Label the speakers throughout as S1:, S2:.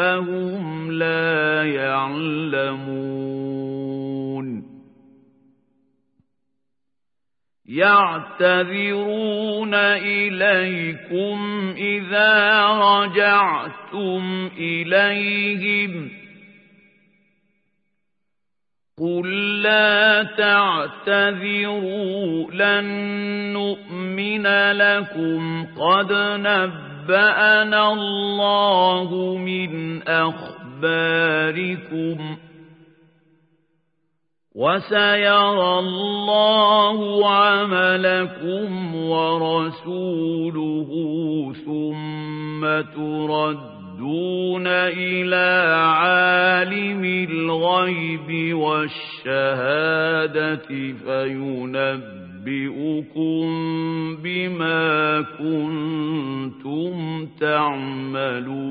S1: فهم لا يعلمون. يعتذرون إليكم إذا رجعتم إليهم. قل لا تعتذروا لن نؤمن لكم قد نبأنا الله من أخباركم وسيرى الله عملكم ورسوله ثم ترد يردون إلى عالم الغيب والشهادة فينبئكم بما كنتم تعملون.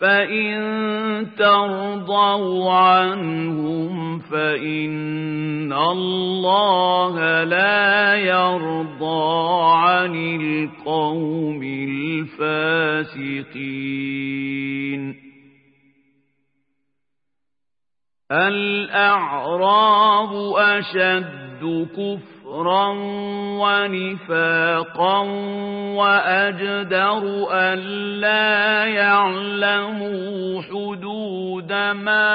S1: فإن ترضوا عنهم فإن الله لا يرضى عن القوم الفاسقين الأعراب أشد كفر كفرا ونفاقا وأجدر أن لا يعلموا حدود ما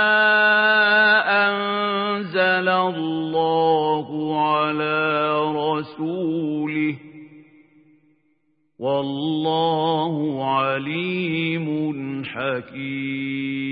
S1: أنزل الله على رسوله والله عليم حكيم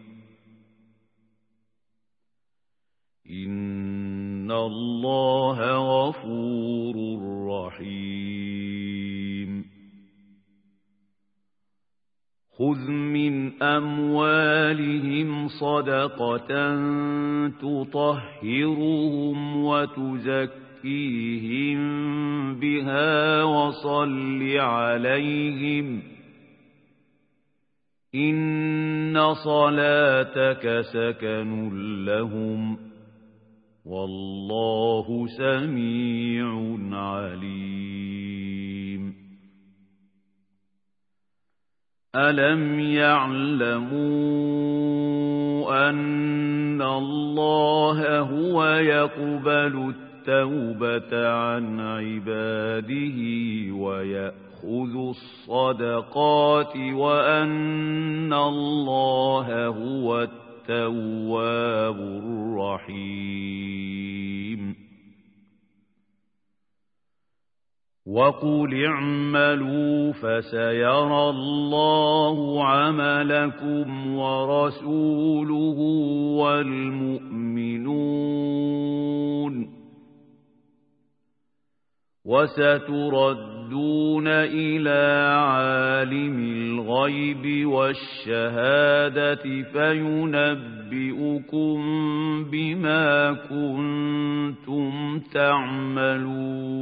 S1: إن الله غفور رحيم خذ من أموالهم صدقة تطهرهم وتزكيهم بها وصل عليهم إن صلاتك سكن لهم والله سميع عليم. ألم يعلموا أن الله هو يقبل التوبة عن عباده ويأخذ الصدقات وأن الله هو التواب الرحيم. وقل اعملوا فسيرى الله عملكم ورسوله والمؤمنون. وستردون إلى عالم الغيب والشهادة فينبئكم بما كنتم تعملون.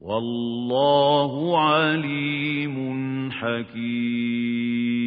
S1: والله عليم حكيم.